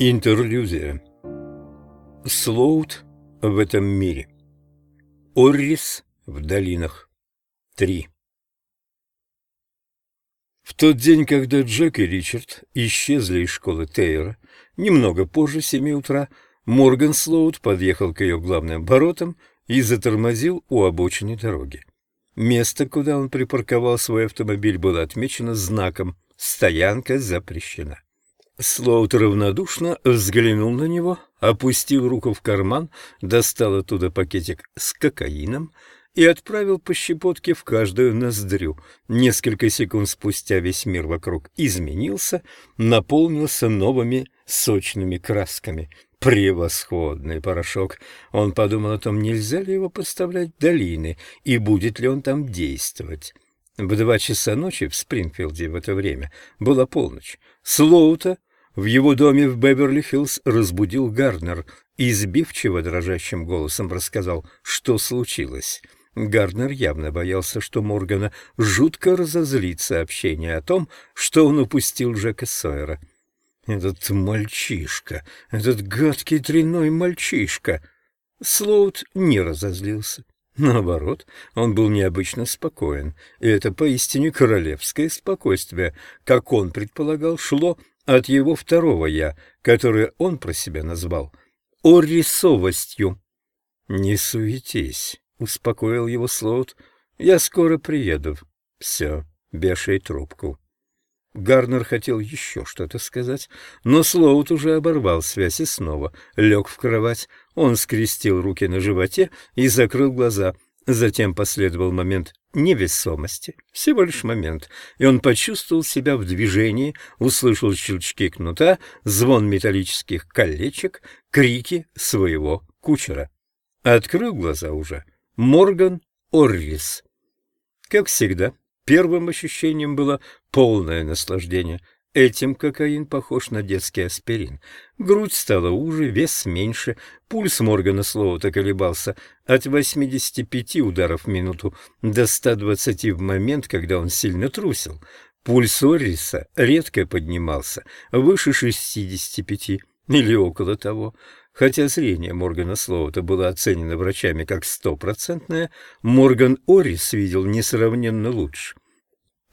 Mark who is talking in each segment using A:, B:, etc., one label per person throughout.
A: Интерлюзия. Слоут в этом мире. Оррис в долинах. 3. В тот день, когда Джек и Ричард исчезли из школы Тейра, немного позже семи утра, Морган Слоут подъехал к ее главным воротам и затормозил у обочины дороги. Место, куда он припарковал свой автомобиль, было отмечено знаком «Стоянка запрещена». Слоут равнодушно взглянул на него, опустил руку в карман, достал оттуда пакетик с кокаином и отправил по щепотке в каждую ноздрю. Несколько секунд спустя весь мир вокруг изменился, наполнился новыми сочными красками. Превосходный порошок! Он подумал о том, нельзя ли его подставлять долины и будет ли он там действовать. В два часа ночи в Спрингфилде в это время была полночь. Слоута в его доме в Беверли-Хиллз разбудил Гарднер и сбивчиво дрожащим голосом рассказал, что случилось. Гарднер явно боялся, что Моргана жутко разозлит сообщение о том, что он упустил Джека Сойера. «Этот мальчишка, этот гадкий дрянной мальчишка!» Слоут не разозлился. Наоборот, он был необычно спокоен, и это поистине королевское спокойствие, как он предполагал, шло от его второго «я», которое он про себя назвал «орисовостью». «Не суетись», — успокоил его Слоут, — «я скоро приеду». «Все, вешай трубку». Гарнер хотел еще что-то сказать, но Слоут уже оборвал связь и снова лег в кровать. Он скрестил руки на животе и закрыл глаза. Затем последовал момент невесомости, всего лишь момент, и он почувствовал себя в движении, услышал щелчки кнута, звон металлических колечек, крики своего кучера. Открыл глаза уже Морган Оррис. Как всегда, первым ощущением было полное наслаждение — Этим кокаин похож на детский аспирин. Грудь стала уже, вес меньше, пульс Моргана Слоута колебался от 85 ударов в минуту до 120 в момент, когда он сильно трусил. Пульс Орриса редко поднимался, выше 65 или около того. Хотя зрение Моргана Слоута было оценено врачами как стопроцентное, Морган Оррис видел несравненно лучше.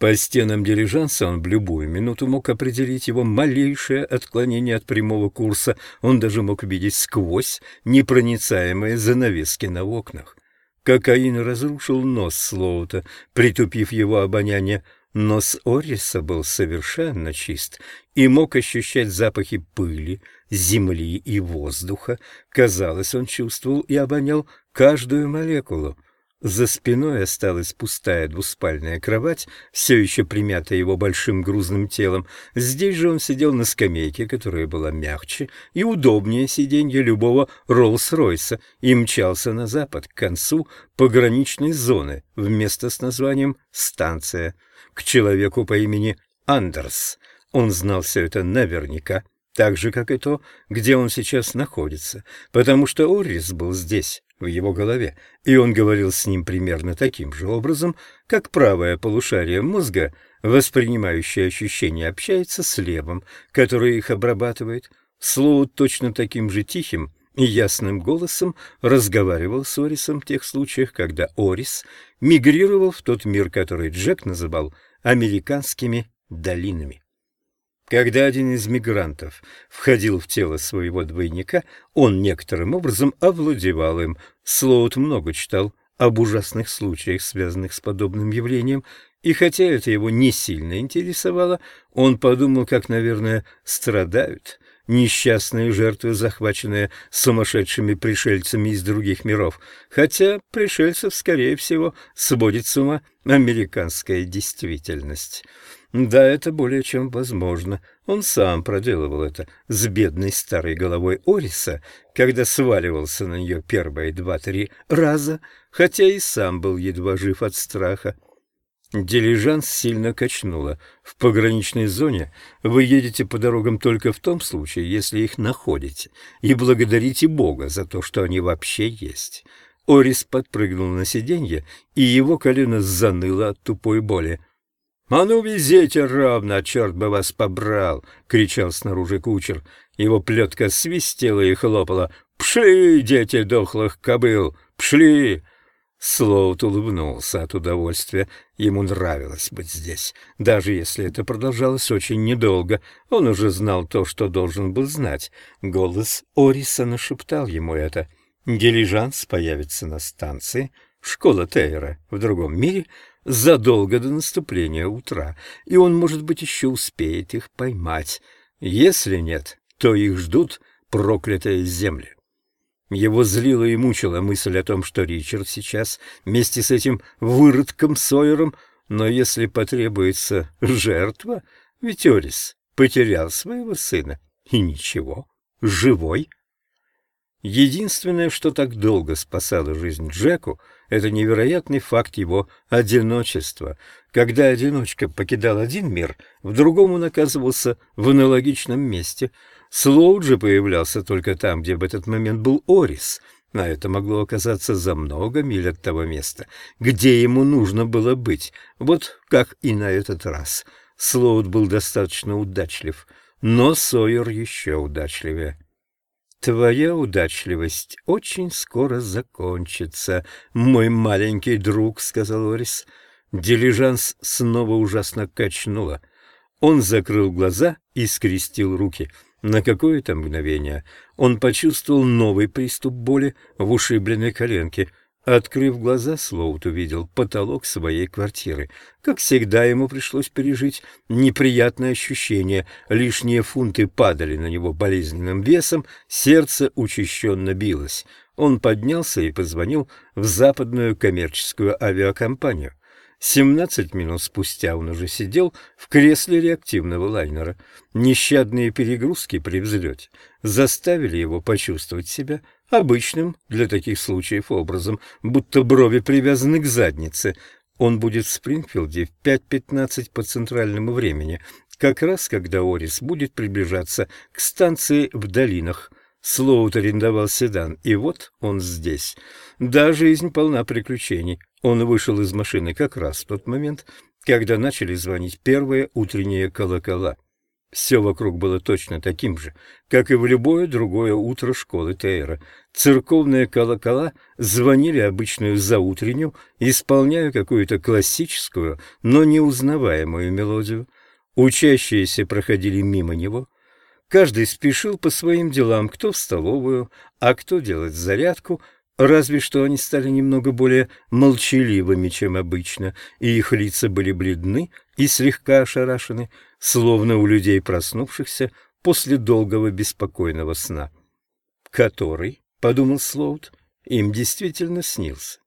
A: По стенам дилижанса он в любую минуту мог определить его малейшее отклонение от прямого курса, он даже мог видеть сквозь непроницаемые занавески на окнах. Кокаин разрушил нос Слоута, притупив его обоняние. Нос Орриса был совершенно чист и мог ощущать запахи пыли, земли и воздуха. Казалось, он чувствовал и обонял каждую молекулу — за спиной осталась пустая двуспальная кровать, все еще примятая его большим грузным телом. Здесь же он сидел на скамейке, которая была мягче и удобнее сиденья любого Роллс-Ройса, и мчался на запад, к концу пограничной зоны, вместо с названием «Станция», к человеку по имени Андерс. Он знал все это наверняка, так же, как и то, где он сейчас находится, потому что Оррис был здесь, в его голове, и он говорил с ним примерно таким же образом, как правое полушарие мозга, воспринимающее ощущения, общается с левым, которое их обрабатывает. Слово точно таким же тихим и ясным голосом разговаривал с Орисом в тех случаях, когда Орис мигрировал в тот мир, который Джек называл американскими долинами. Когда один из мигрантов входил в тело своего двойника, он некоторым образом овладевал им. Слоут много читал об ужасных случаях, связанных с подобным явлением, и хотя это его не сильно интересовало, он подумал, как, наверное, страдают несчастные жертвы, захваченные сумасшедшими пришельцами из других миров, хотя пришельцев, скорее всего, сводит с ума американская действительность. Да, это более чем возможно. Он сам проделывал это с бедной старой головой Ориса, когда сваливался на нее первые два-три раза, хотя и сам был едва жив от страха. Дилижанс сильно качнуло. В пограничной зоне вы едете по дорогам только в том случае, если их находите, и благодарите Бога за то, что они вообще есть. Орис подпрыгнул на сиденье, и его колено заныло от тупой боли. «А ну, везите ровно, черт бы вас побрал!» — кричал снаружи кучер. Его плетка свистела и хлопала. «Пшли, дети дохлых кобыл! Пшли!» Слоут улыбнулся от удовольствия. Ему нравилось быть здесь, даже если это продолжалось очень недолго. Он уже знал то, что должен был знать. Голос Ориса нашептал ему это. Дилижанс появится на станции, школа Тейра в другом мире — задолго до наступления утра, и он, может быть, еще успеет их поймать. Если нет, то их ждут проклятые земли. Его злила и мучила мысль о том, что Ричард сейчас вместе с этим выродком Сойером, но если потребуется жертва, ведь Орис потерял своего сына, и ничего, живой. Единственное, что так долго спасало жизнь Джеку, это невероятный факт его одиночества. Когда одиночка покидал один мир, в другом он оказывался в аналогичном месте. Слоуд же появлялся только там, где в этот момент был Орис, а это могло оказаться за много миль от того места, где ему нужно было быть. Вот как и на этот раз. Слоуд был достаточно удачлив, но Сойер еще удачливее. Твоя удачливость очень скоро закончится, мой маленький друг, — сказал Орис. Дилижанс снова ужасно качнуло. Он закрыл глаза и скрестил руки. На какое-то мгновение он почувствовал новый приступ боли в ушибленной коленке — Открыв глаза, Слоут увидел потолок своей квартиры. Как всегда, ему пришлось пережить неприятное ощущение. Лишние фунты падали на него болезненным весом, сердце учащенно билось. Он поднялся и позвонил в западную коммерческую авиакомпанию. Семнадцать минут спустя он уже сидел в кресле реактивного лайнера. Нещадные перегрузки при взлете заставили его почувствовать себя обычным для таких случаев образом, будто брови привязаны к заднице. Он будет в Спрингфилде в 5.15 по центральному времени, как раз когда Орис будет приближаться к станции в долинах. Слоут арендовал седан, и вот он здесь. Да, жизнь полна приключений. Он вышел из машины как раз в тот момент, когда начали звонить первые утренние колокола. Все вокруг было точно таким же, как и в любое другое утро школы Тейра. Церковные колокола звонили обычную заутреннюю, исполняя какую-то классическую, но неузнаваемую мелодию. Учащиеся проходили мимо него — Каждый спешил по своим делам, кто в столовую, а кто делать зарядку, разве что они стали немного более молчаливыми, чем обычно, и их лица были бледны и слегка ошарашены, словно у людей, проснувшихся после долгого беспокойного сна. «Который?» — подумал Слоут. «Им действительно снился».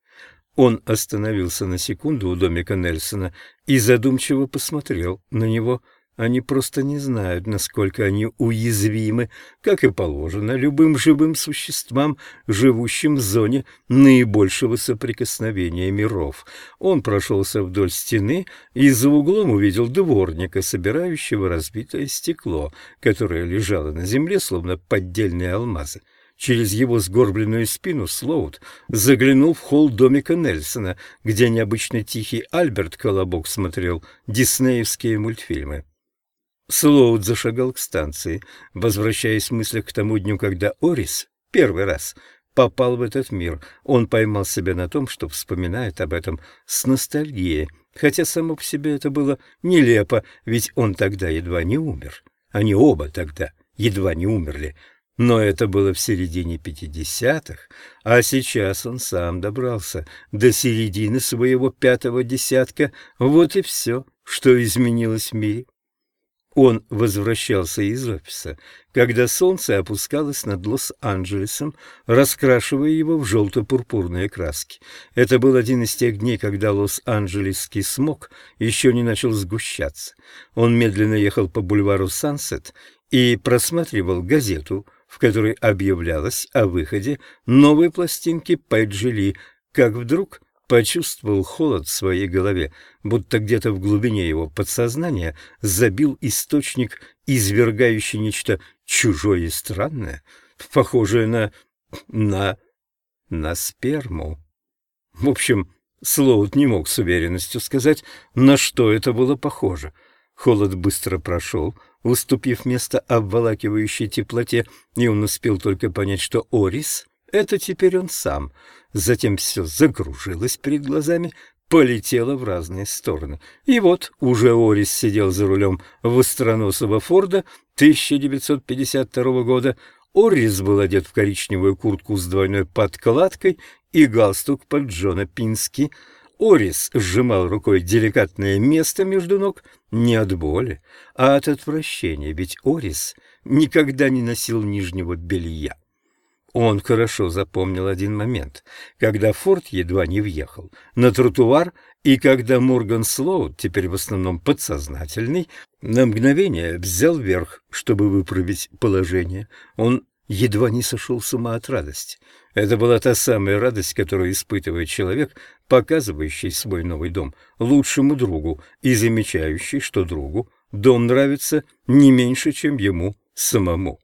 A: Он остановился на секунду у домика Нельсона и задумчиво посмотрел на него — они просто не знают, насколько они уязвимы, как и положено любым живым существам, живущим в зоне наибольшего соприкосновения миров. Он прошелся вдоль стены и за углом увидел дворника, собирающего разбитое стекло, которое лежало на земле, словно поддельные алмазы. Через его сгорбленную спину Слоут заглянул в холл домика Нельсона, где необычно тихий Альберт Колобок смотрел диснеевские мультфильмы. Слоуд зашагал к станции, возвращаясь в мыслях к тому дню, когда Орис первый раз попал в этот мир. Он поймал себя на том, что вспоминает об этом с ностальгией, хотя само по себе это было нелепо, ведь он тогда едва не умер. Они оба тогда едва не умерли. Но это было в середине пятидесятых, а сейчас он сам добрался до середины своего пятого десятка. Вот и все, что изменилось в мире. Он возвращался из офиса, когда солнце опускалось над Лос-Анджелесом, раскрашивая его в желто-пурпурные краски. Это был один из тех дней, когда Лос-Анджелесский смог еще не начал сгущаться. Он медленно ехал по бульвару Сансет и просматривал газету, в которой объявлялось о выходе новой пластинки Пайджели, как вдруг почувствовал холод в своей голове, будто где-то в глубине его подсознания забил источник, извергающий нечто чужое и странное, похожее на... на... на сперму. В общем, Слоут не мог с уверенностью сказать, на что это было похоже. Холод быстро прошел, уступив место обволакивающей теплоте, и он успел только понять, что Орис — это теперь он сам. Затем все закружилось перед глазами, полетело в разные стороны. И вот уже Орис сидел за рулем востроносого Форда 1952 года. Орис был одет в коричневую куртку с двойной подкладкой и галстук под Джона Пински. Орис сжимал рукой деликатное место между ног не от боли, а от отвращения, ведь Орис никогда не носил нижнего белья. Он хорошо запомнил один момент, когда Форд едва не въехал на тротуар, и когда Морган Слоуд, теперь в основном подсознательный, на мгновение взял верх, чтобы выправить положение. Он едва не сошел с ума от радости. Это была та самая радость, которую испытывает человек, показывающий свой новый дом лучшему другу и замечающий, что другу дом нравится не меньше, чем ему самому.